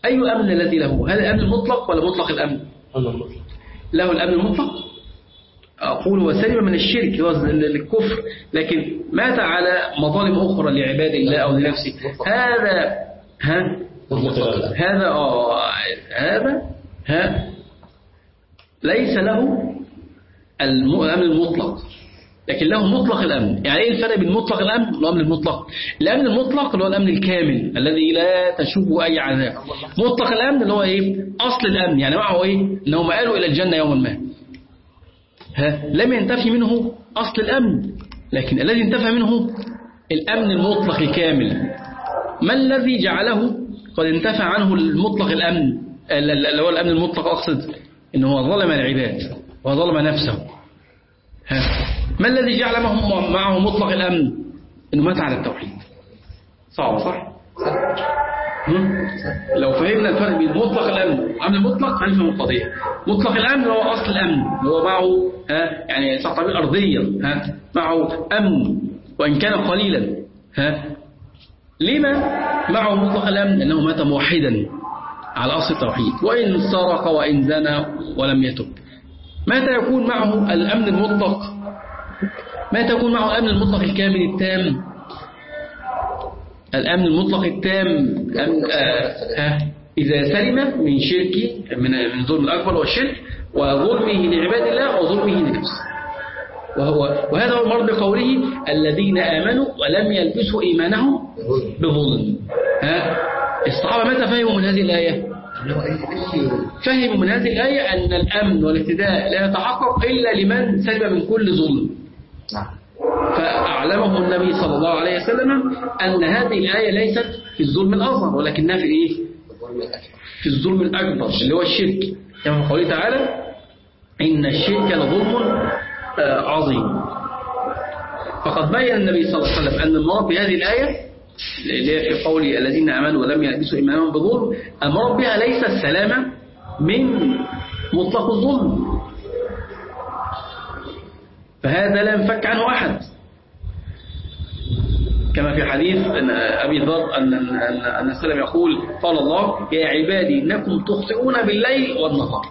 أي أمن الذي له؟ هل الأمن المطلق ولا مطلق الأمن؟ له الأمن المطلق أقول وسلم من الشرك الكفر لكن مات على مظالم أخرى لعباد الله أو لنفسه. هذا ها؟ هذا آه هذا ها؟ ليس له الأمن المطلق. لكن له مطلق الأمن. يعني إيه الفرق بين مطلق الأمن والأمن المطلق؟ الأمن المطلق اللي هو الأمن الكامل الذي لا تشوفه أي عذاب. مطلق الأمن اللي هو إيه؟ أصل الأمن. يعني معه إيه؟ أنه مآله إلى الجنة يوما ما. ها؟ لم ينتفي منه أصل الأمن. لكن الذي انتفى منه الأمن المطلق الكامل. ما الذي جعله؟ قد انتفى عنه المطلق الأمن. اللي هو الأمن المطلق أقصد إن هو ظلم العباد وظلم نفسه. ها؟ ما الذي جعل معه مطلق الأمن؟ إنه مات على التوحيد. صعب صح؟ لو فهمنا الفرق بين مطلق الأمن وأمن المطلق هنفهم القضية مطلق الأمن هو أصل الأمن هو معه ها يعني تعتبر أرضية ها معه أمن وإن كان قليلا ها. لما معه مطلق الأمن؟ أنه مات موحدا على أصل التوحيد. وإن سرق وإن زنى ولم يتب. متى يكون معه الأمن المطلق؟ متى يكون معه الأمن المطلق الكامل التام؟ الأمن المطلق التام أمن آه إذا سلم من شرك من من ظلم الأكبر والشرك وظلمه لعباد الله وظلمه لنفسه وهو وهذا هو المرض بقوله الذين آمنوا ولم يلبسوا إيمانهم بظلم. ها؟ الصحابة متى فهموا من هذه الآية؟ فهموا من هذه الآية أن الأمن والاهتداء لا يتحقق إلا لمن سلم من كل ظلم. فأعلمهم النبي صلى الله عليه وسلم أن هذه الآية ليست في الظلم الأصغر ولكنها في إيه؟ في الظلم الأكبر اللي هو الشرك. كما قوله تعالى إن الشرك لظلم عظيم. فقد بين النبي صلى الله عليه وسلم أن المراد بهذه الآية اللي هي في قول الذين آمنوا ولم يلبسوا إيمانهم بظلم المراد بها ليس السلامة من مطلق الظلم. فهذا لا ينفك عنه أحد. كما في حديث أن أبي ذر أن أن السلام يقول قال الله يا عبادي إنكم تخطئون بالليل والنهار.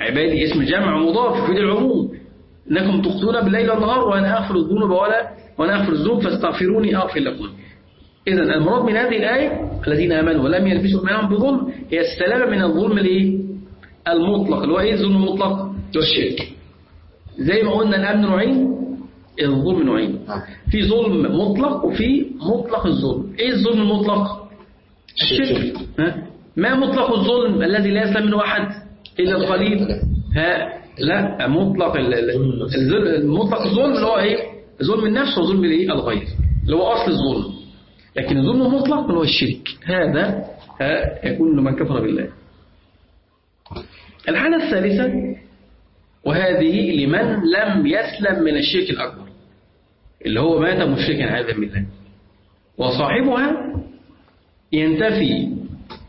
عبادي اسم جمع مضاف في العموم. إنكم تخطئون بالليل والنهار وأنا أغفر الذنوب ولا وأنا أغفر الذنوب فاستغفروني أغفر لكم. إذا المراد من هذه الآية الذين آمنوا ولم يلبسوا إيمانهم بظلم هي السلامة من الظلم؟ المطلق. اللي هو إيه الظلم المطلق؟ الشرك زي ما قلنا الأمن نوعين الظلم نوعين. في ظلم مطلق وفي مطلق الظلم. إيه الظلم المطلق؟ الشرك؟ ما مطلق الظلم الذي لا يسلم منه أحد إلا القليل؟ ها؟ لا. مطلق المطلق الظلم اللي هو إيه؟ ظلم النفس وظلم الإيه؟ الغير. اللي هو أصل الظلم. لكن الظلم المطلق اللي هو الشرك. هذا ها؟ يكون لمن كفر بالله. الحالة الثالثة وهذه لمن لم يسلم من الشرك الأكبر اللي هو مات مشركا عياذا بالله. وصاحبها ينتفي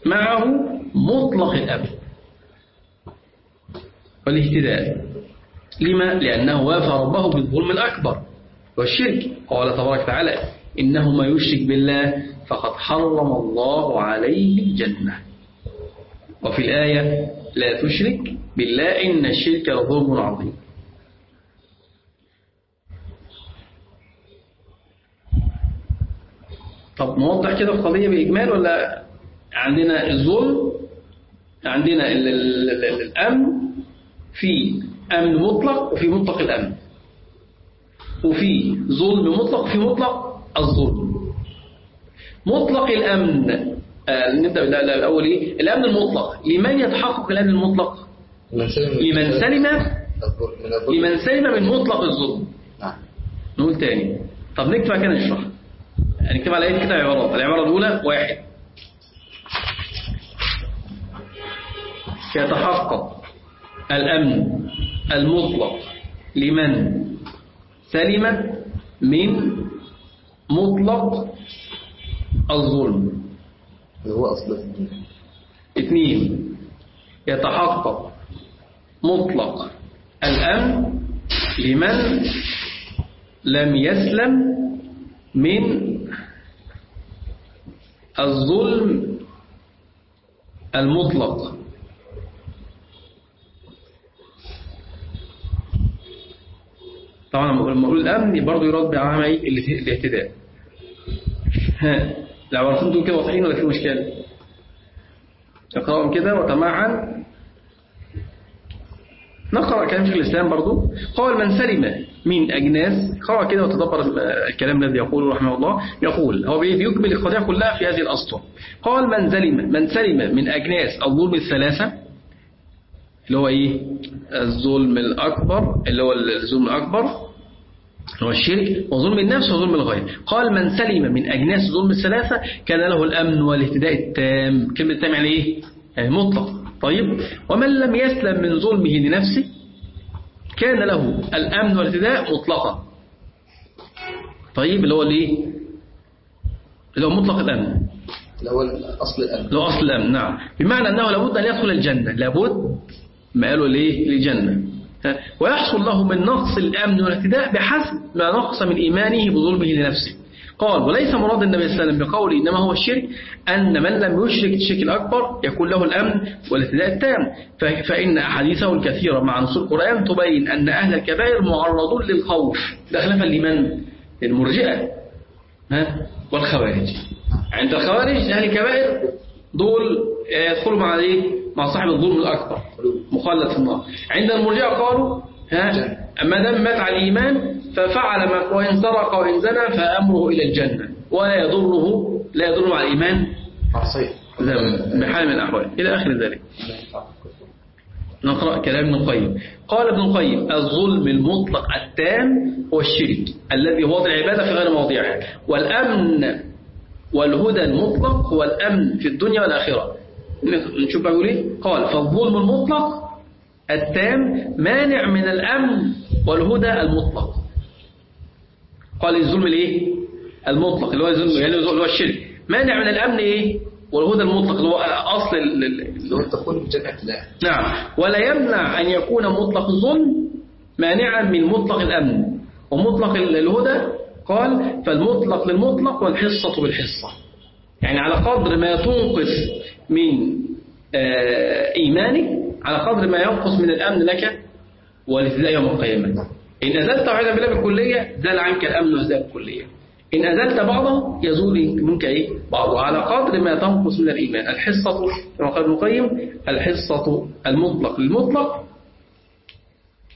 معه مطلق الأمن والاهتداء. لما؟ لأنه وافى ربه بالظلم الأكبر. والشرك قال تبارك وتعالى إنه ما يشرك بالله فقد حرم الله عليه الجنة. وفي الآية لا تشرك بالله إن الشرك لظلم عظيم. طب نوضح كده القضية بإجمال ولا عندنا الظلم عندنا ال ال ال الأمن في أمن مطلق وفي مطلق الأمن. وفي ظلم مطلق وفي مطلق الظلم. مطلق الأمن آه نبدأ الأول إيه؟ الأمن المطلق. لمن يتحقق الأمن المطلق؟ لمن سلم لمن سلم من مطلق الظلم. نعم. نقول تاني. طب نكتب كده نشرح. نكتب على إيه؟ كده عبارات العبارة. الأولى واحد. يتحقق الأمن المطلق لمن سلم من مطلق الظلم. اللي هو أصل الدين. اثنين. يتحقق مطلق. الأمن لمن لم يسلم من الظلم المطلق. طبعا لما أقول الأمن برضه يراد إيه الاهتداء. ها العبارتين دول كده واضحين ولا في مشكلة؟ اقراهم كده وتمعن. نقرأ كلام شيخ الإسلام برضو. قال من سلم من أجناس قرأ كده وتدبر الكلام الذي يقوله رحمه الله. يقول هو بيكمل القضية كلها في هذه الأسطر. قال من سلم من سلم من أجناس الظلم الثلاثة اللي هو إيه؟ الظلم الأكبر اللي هو الظلم الأكبر هو الشرك وظلم النفس وظلم الغير. قال من سلم من أجناس ظلم الثلاثة كان له الأمن والاهتداء التام. كلمة التام يعني إيه؟ يعني مطلق. طيب ومن لم يسلم من ظلمه لنفسه كان له الأمن والاهتداء مطلقا. طيب اللي هو الايه اللي هو مطلق الأمن. اللي هو أصل الأمن. اللي هو أصل الأمن نعم. بمعنى أنه لابد أن يدخل الجنة. لابد ما قالوا ليه؟ للجنة؟ ويحصل له من نقص الأمن والاهتداء بحسب ما نقص من إيمانه بظلمه لنفسه. قال وليس مراد النبي صلى الله عليه وسلم بقوله إنما هو الشرك أن من لم يشرك الشرك الأكبر يكون له الأمن والاهتداء التام. فإن أحاديثه الكثيرة مع نصوص القرآن تبين أن أهل الكبائر معرضون للخوف. ده خلافا لمن؟ للمرجئة؟ والخوارج. عند الخوارج أهل الكبائر دول يدخلوا مع إيه؟ مع صاحب الظلم الأكبر مخلد في النار عند المرجئة قالوا ها؟ ما دام مات على الإيمان ففعل ما وإن سرق وإن زنى فأمره إلى الجنة. ولا يضره لا يضره مع الإيمان. معصية بحال من الأحوال. إلى آخر ذلك. نقرأ كلام ابن القيم. قال ابن القيم الظلم المطلق التام هو الشرك الذي وضع العبادة في غير مواضعها والأمن والهدى المطلق هو الأمن في الدنيا والآخرة. نشوف بقى يقول إيه؟ قال فالظلم المطلق التام مانع من الأمن والهدى المطلق. قال الظلم الايه؟ المطلق اللي هو الظلم يعني اللي هو الشرك. مانع من الأمن إيه؟ والهدى المطلق اللي هو ال- اللي هو الدخول في جنة الله. نعم. ولا يمنع أن يكون مطلق الظلم مانعا من مطلق الأمن. ومطلق ال- الهدى قال فالمطلق للمطلق والحصة بالحصة. يعني على قدر ما تنقص من آه، إيمانك على قدر ما ينقص من الأمن لك والاهتداء يوم القيامة. إن أزلت توحيدا بالله بالكلية زال عنك الأمن والهتداء بالكلية إن أزلت بعضه يزول منك إيه؟ بعضه على قدر ما تنقص من الإيمان. الحصة كما قال ابن القيم الحصة المطلق للمطلق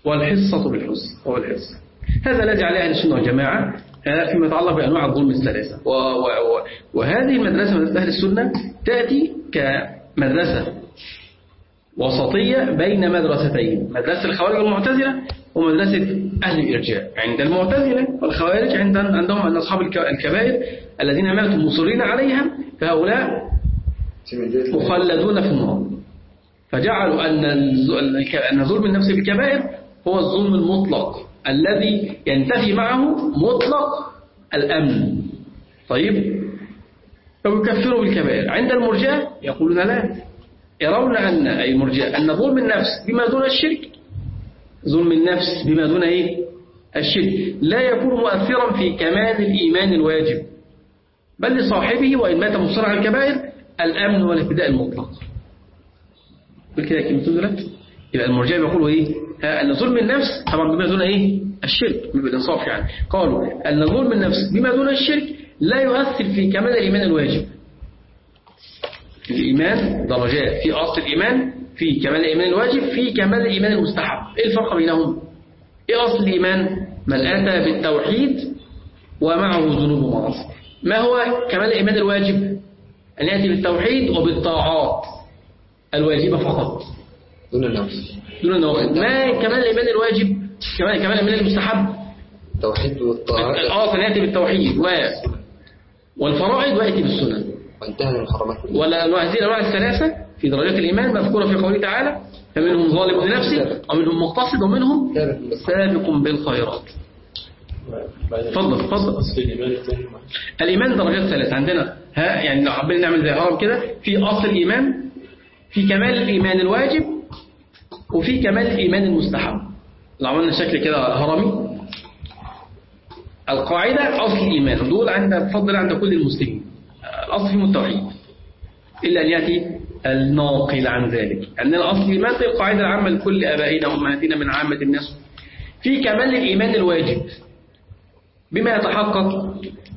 والحصة بالحصة هو الحصة هذا الذي عليه أهل السنة والجماعة آه، فيما يتعلق بأنواع الظلم الثلاثة. وهذه المدرسة مدرسة أهل السنة تأتي كمدرسة وسطية بين مدرستين مدرسة الخوارج والمعتزلة ومدرسة أهل الإرجاء عند المعتزلة والخوارج عند عندهم أن أصحاب الك- الكبائر الذين ماتوا مصرين عليها فهؤلاء مخلدون في النار. فجعلوا أن أن ظلم النفس بالكبائر هو الظلم المطلق الذي ينتفي معه مطلق الأمن. طيب فيكفروا بالكبائر. عند المرجاة يقولون لا. يرون أن أي المرجاة أن ظلم النفس بما دون الشرك. ظلم النفس بما دون إيه؟ الشرك. لا يكون مؤثرا في كمال الإيمان الواجب بل لصاحبه وإن مات على الكبائر الأمن والاهتداء المطلق. بالكده كلمتين دولت. يبقى المرجئه بيقولوا ها، أن ظلم النفس طبعا بما دون إيه؟ الشرك. بالانصاف يعني. قالوا أن ظلم النفس بما دون الشرك لا يؤثر في كمال الإيمان الواجب. الإيمان درجات. في أصل الإيمان في كمال الإيمان الواجب في كمال الإيمان المستحب. إيه الفرق بينهم؟ إيه أصل الإيمان؟ من أتى بالتوحيد ومعه ذنوب ومعاصي. ما هو كمال الإيمان الواجب؟ أن يأتي بالتوحيد وبالطاعات الواجبة فقط. دون النفس دون النوافل ما كمال الإيمان الواجب؟ كمال كمال الإيمان المستحب. التوحيد والطاعات. الأصل يأتي بالتوحيد. و والفرائض ويأتي بالسنن وانتهى كلها ولا هذه الأنواع الثلاثة في درجات الإيمان مذكورة في قوله تعالى فمنهم ظالم لنفسه ومنهم مقتصد ومنهم سابق بالخيرات. اتفضل أصل الإيمان درجات ثلاثة. عندنا ها يعني لو حابين نعمل زي هرم كده في أصل الإيمان في كمال الإيمان الواجب وفي كمال الإيمان المستحب. لو عملنا شكل كده هرمي. القاعدة أصل الإيمان. دول عند بفضل عند كل المسلمين. الأصل فيهم التوحيد إلا أن يأتي الناقل عن ذلك. عندنا أصل الإيمان دي القاعدة العامة لكل آبائنا وأمهاتنا من عامة الناس في كمال الإيمان الواجب بما يتحقق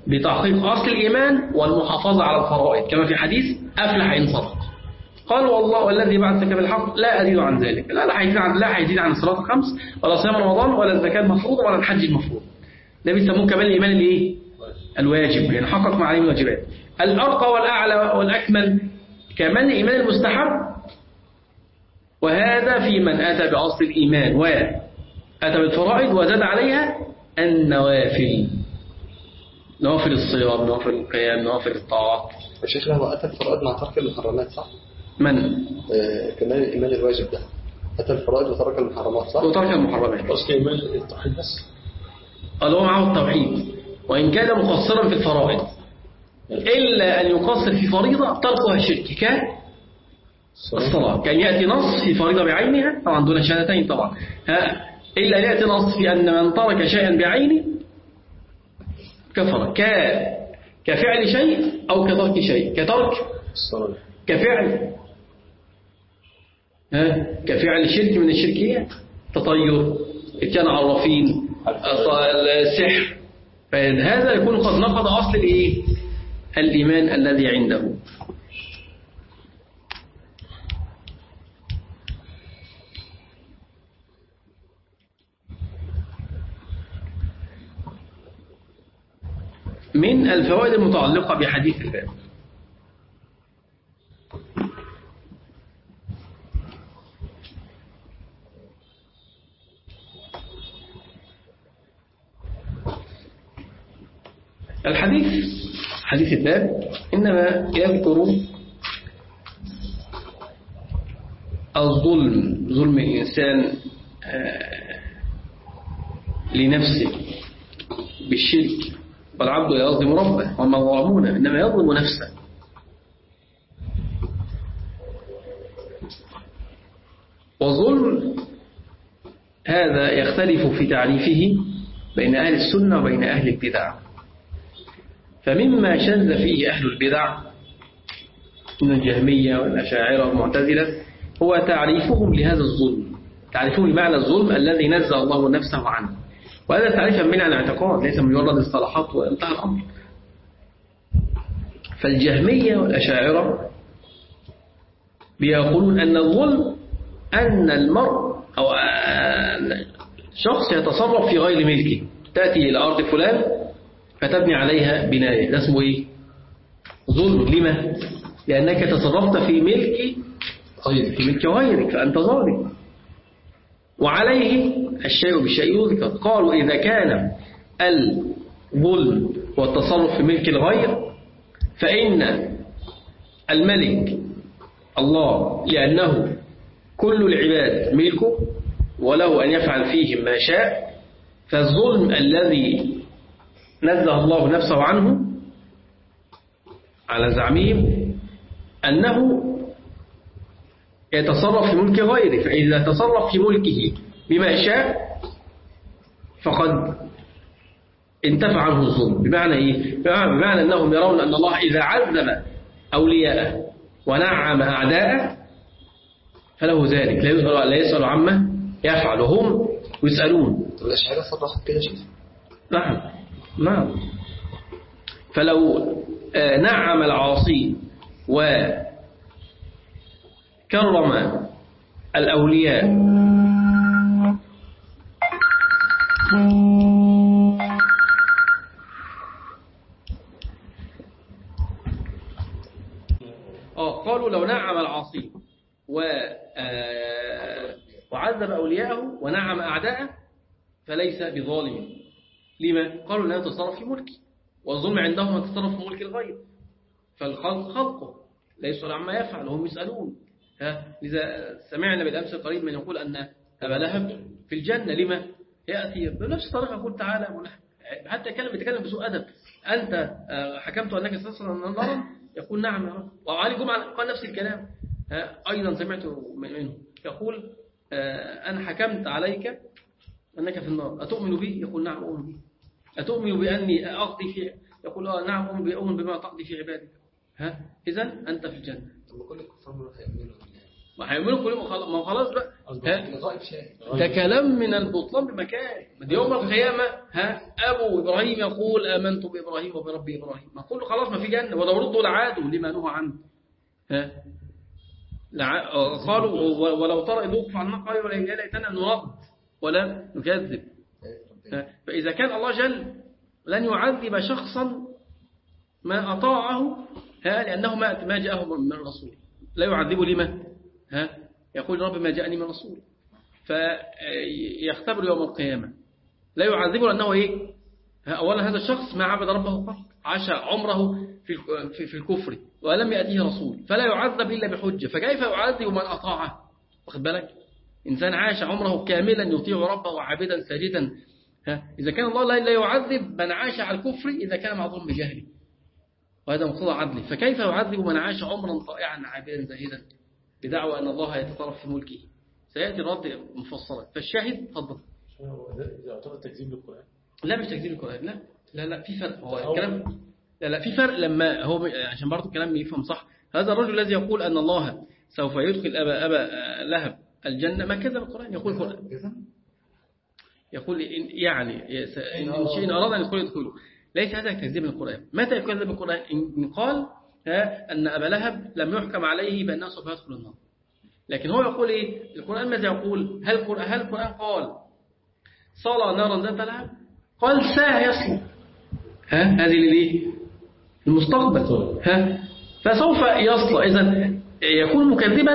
بتحقيق أصل الإيمان والمحافظة على الفرائض. كما في حديث أفلح إن صدق. قال والله والذي بعثك بالحق لا أزيد عن ذلك. لا لا هيزيد عن لا هيزيد عن الصلاة الخمس ولا صيام رمضان ولا الزكاة المفروضة ولا الحج المفروض. ده بيسموه كمال الإيمان الإيه؟ الواجب يعني حقق معالي الواجبات الأرقى والأعلى والأكمل كمال الإيمان المستحب؟ وهذا في من أتى بأصل الإيمان. وأتى بالفرائض وزاد عليها النوافل. نوافل الصيام نوافل القيام نوافل الطاعات. الشيخ هو أتى الفرائض مع ترك المحرمات صح؟ من؟ آه كمان الإيمان الواجب ده. أتى الفرائض وترك المحرمات صح؟ وترك المحرمات. أصل إيمان التوحيد بس. قال هو معه التوحيد. وإن كان مقصرا في الفرائض. إلا أن يقصر في فريضة تركها شرك كالصلاة كان يأتي نص في فريضة بعينها طبعا دون شهادتين طبعا. ها؟ إلا أن يأتي نص في أن من ترك شيئا بعينه كفر. ك كفعل شيء أو كترك شيء. كترك الصلاة. كفعل. ها؟ كفعل شرك من الشركيات تطير. كان عرافين السحر. فهذا يكون قد نقض أصل الإيه؟ الإيمان الذي عنده. من الفوائد المتعلقة بحديث الباب الحديث حديث الباب إنما يذكر الظلم ظلم الإنسان آه، لنفسه بالشرك. والعبد يظلم ربه وما ظلمون إنما يظلم نفسه. وظلم هذا يختلف في تعريفه بين أهل السنة وبين أهل البدع. فمما شذ فيه أهل البدع من الجهمية والأشاعرة والمعتزلة هو تعريفهم لهذا الظلم تعريفهم بمعنى الظلم الذي نزه الله نفسه عنه. وهذا تعريفا من عن ليس مجرد اصطلاحات وانتهى الأمر. فالجهمية والأشاعرة بيقولون أن الظلم أن المرء أو شخص يتصرف في غير ملكه. تأتي إلى أرض فلان فتبني عليها بناية ده اسمه إيه؟ ظلم لما؟ لأنك تصرفت في ملك طيب في ملك غيرك فأنت ظالم وعليه الشيء بالشيء يذكر قالوا إذا كان الظلم والتصرف في ملك الغير فإن الملك الله لأنه كل العباد ملكه وله أن يفعل فيهم ما شاء فالظلم الذي نزه الله نفسه عنه على زعمهم أنه يتصرف في ملك غيره فإذا تصرف في ملكه بما شاء فقد انتفع عنه الظلم. بمعنى إيه؟ بمعنى أنهم يرون أن الله إذا عذب أولياءه ونعم أعداءه فله ذلك. لا يسأل, عما يفعل. وهم يسألون. الأشعار صرحت كده شيء؟ نعم. نعم فلو آه، نعم العاصي وكرم الأولياء. آه، قالوا لو نعم العاصي و آه، وعذب أولياءه ونعم أعداءه فليس بظالم. لما؟ قالوا لا يتصرف في ملكي والظلم عندهم أن يتصرف في ملك الغير فالخلق خلقه لا يسأل عما يفعل وهم يسألون ها؟ لذا سمعنا بالأمس القريب من يقول أن أبا لهب في الجنة لما؟ يأتي بنفس الطريقة يقول تعالى حتى يتكلم بيتكلم بسوء أدب أنت آه، حكمت أنك ستصل النار يقول نعم يا رب وعلي جمعة قال نفس الكلام ها؟ أيضا سمعت منه يقول آه، أنا حكمت عليك أنك في النار أتؤمن بي؟ يقول نعم أؤمن بي أتؤمن بأني أقضي في يقول آه نعم أؤمن بما تقضي في عبادك ها؟ إذا أنت في الجنة. طب كل الكفار دول هيؤمنوا ما ما خلاص- ما بقى. ده كلام من البطلان بمكان. من يوم القيامة ها؟ أبو إبراهيم يقول آمنت بإبراهيم وبرب إبراهيم. ما كله خلاص ما في جنة. ولو ردوا لعادوا لما نهوا عنه. ها؟ لع- آه، قالوا ولو ترى إذ وقف على النار قالوا ليتنا نرد ولا نكذب؟ فإذا كان الله جل لن يعذب شخصا ما أطاعه ها لأنه ما جاءه من الرسول لا يعذبه لما ها؟ يقول رب ما جاءني من رسول. فيختبر يوم القيامة. لا يعذبه لأنه إيه؟ أولا هذا الشخص ما عبد ربه قط عاش عمره في في الكفر ولم يأتيه رسول. فلا يعذب إلا بحجة. فكيف يعذب من أطاعه؟ واخد بالك؟ إنسان عاش عمره كاملا يطيع ربه عابدا ساجدا. إذا كان الله لا يعذب من عاش على الكفر إذا كان معظم بجهله. وهذا مقتضى عدله. فكيف يعذب من عاش عمرا طائعا عابدا زاهدا بدعوى أن الله يتصرف في ملكه؟ سيأتي الرد مفصلا. فالشاهد تفضل. إذا اعتبر تكذيب للقرآن لا مش تكذيب القرآن لا لا لا في فرق. هو الكلام لا لا في فرق لما هو عشان برضه الكلام يفهم صح. هذا الرجل الذي يقول أن الله سوف يدخل أبا أبا لهب الجنة ما كذب القرآن؟ يقول القرآن. يقول إن يعني إن شيء أراد أن يدخل يدخله. ليس هذا تكذيب القرآن. متى يكذب القرآن؟ إن قال أن أبا لهب لم يحكم عليه بأنه سوف يدخل النار. لكن هو يقول إيه؟ القرآن ماذا يقول؟ هل القرآن, هل القرآن قال صلى نارا ذات لهب؟ قال سيصل. ها هذه اللي المستقبل. ها فسوف يصل. إذا يكون مكذبا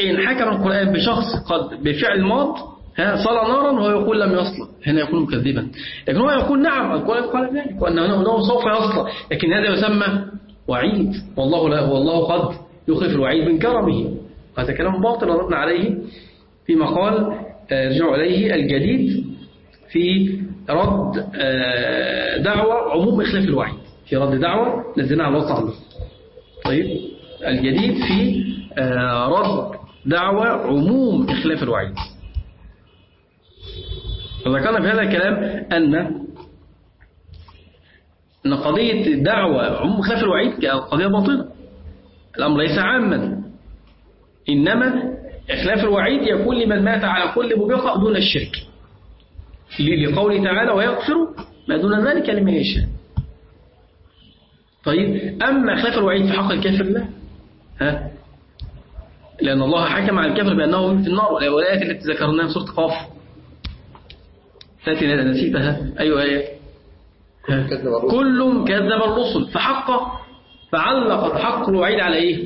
إن حكم القرآن بشخص قد بفعل ماض صلى نارا وهو يقول لم يصل هنا يكون مكذبا. لكن هو يقول نعم القرآن قال ذلك وأنه سوف يصل لكن هذا يسمى وعيد. والله لا والله قد يخلف الوعيد من كرمه. هذا كلام باطل ردنا عليه في مقال رجعوا عليه الجديد في رد دعوة عموم إخلاف الوعيد. في رد دعوة نزلنا على عنه طيب الجديد في رد دعوة عموم إخلاف الوعيد. فذكرنا في هذا الكلام أن أن قضية الدعوة عموم إخلاف الوعيد قضية باطلة. الأمر ليس عاما. إنما إخلاف الوعيد يكون لمن مات على كل مبقى دون الشرك. لقوله تعالى ويغفر ما دون ذلك لمن يشاء طيب أما إخلاف الوعيد في حق الكافر لا. ها؟ لأن الله حكم على الكافر بأنه في النار والآيات التي ذكرناها في سورة قاف تأتي نسيتها. أيوة آية كل كذب الرسل. فحق فعلق حق الوعيد على إيه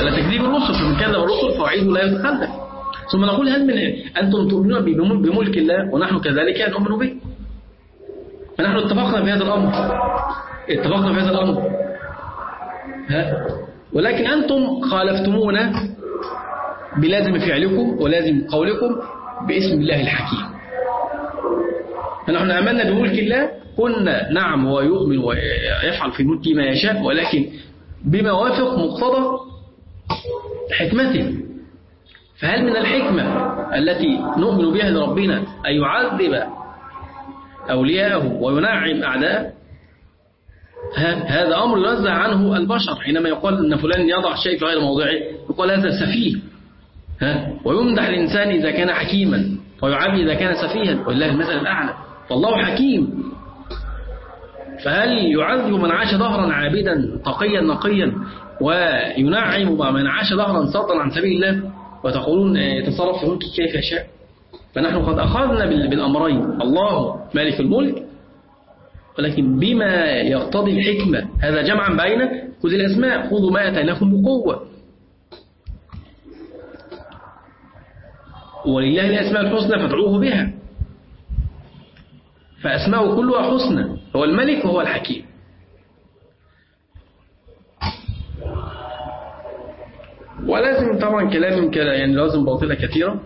على تكذيب الرسل. فمن كذب الرسل فوعيده لا يتخلف. ثم نقول هل من أنتم تؤمنون بملك الله ونحن كذلك نؤمن به؟ فنحن اتفقنا في هذا الأمر. اتفقنا في هذا الأمر. ها؟ ولكن أنتم خالفتمونا بلازم فعلكم ولازم قولكم باسم الله الحكيم. فنحن آمنا بملك الله. كنا نعم ويؤمن ويفعل في ملكه ما يشاء ولكن بما وافق مقتضى حكمته. فهل من الحكمة التي نؤمن بها لربنا أن يعذب أولياءه وينعم أعداءه؟ هذا أمر ينزع عنه البشر حينما يقول أن فلان يضع شيء في غير موضعه يقول هذا سفيه. ها؟ ويمدح الإنسان إذا كان حكيما ويعاب إذا كان سفيها ولله المثل الأعلى. فالله حكيم. فهل يعذب من عاش ظهرا عابدا تقيا نقيا وينعم من عاش ظهرا صدا عن سبيل الله؟ وتقولون يتصرف في كيف يشاء؟ فنحن قد أخذنا بالأمرين. الله مالك الملك ولكن بما يقتضي الحكمة. هذا جمعا بين كل الأسماء خذوا ما أتيناكم بقوة. ولله الأسماء الحسنى فادعوه بها. فأسماءه كلها حسنى هو الملك وهو الحكيم. ولازم طبعا كلام كلا يعني لازم باطلة كثيرة.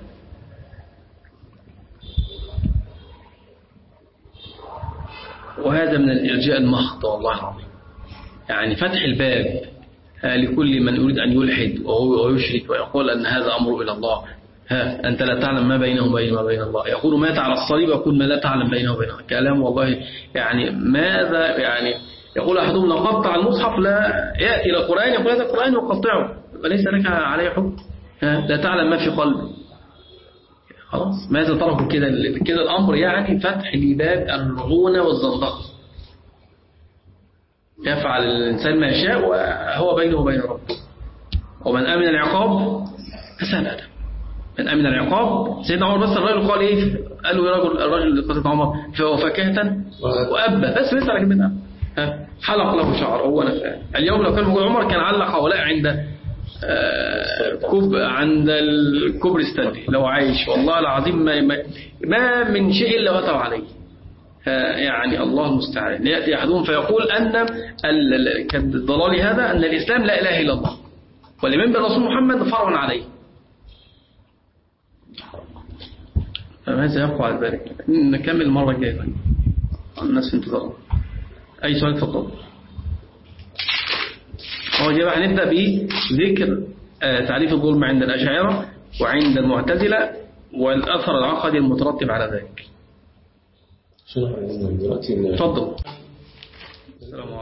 وهذا من الإرجاء المحض والله العظيم. يعني فتح الباب لكل من يريد أن يلحد ويشرك ويقول أن هذا أمر إلى الله. ها أنت لا تعلم ما بينه وبين ما بين الله. يقول مات على الصليب. يقول ما لا تعلم بينه وبين الله كلام والله يعني ماذا يعني؟ يقول أحدهم لو قطع المصحف لا يأتي إلى القرآن. يقول هذا القرآن يقطعه وليس لك عليه حكم؟ لا تعلم ما في قلبه خلاص ماذا تركوا كده كده الأمر يعني؟ فتح لباب الرعونة والزندقة يفعل الإنسان ما يشاء وهو بينه وبين ربه. ومن أمن العقاب أسهل أدم من أمن العقاب. سيدنا عمر بس الرجل قال إيه؟ قال له يا رجل الرجل اللي قتل عمر فكهة وأبى. بس لسه لك منها. حلق له شعر هو نفسه اليوم لو كان موجود عمر كان علق هؤلاء عند كوب عند الكوبري ستانلي لو عايش والله العظيم ما, ما, من شيء إلا وتوا عليه. آه، يعني الله المستعان. يأتي أحدهم فيقول أن ال- ال- كالضلال هذا أن الإسلام لا إله إلا الله. والإيمان بالرسول محمد فرع عليه. فماذا يبقى على ذلك نكمل المرة الجاية. الناس في انتظار أي سؤال تفضل. هو جاء بقى هنبدأ بذكر آه، تعريف الظلم عند الأشاعرة وعند المعتزلة والأثر العقدي المترتب على ذلك. تفضل. السلام عليكم.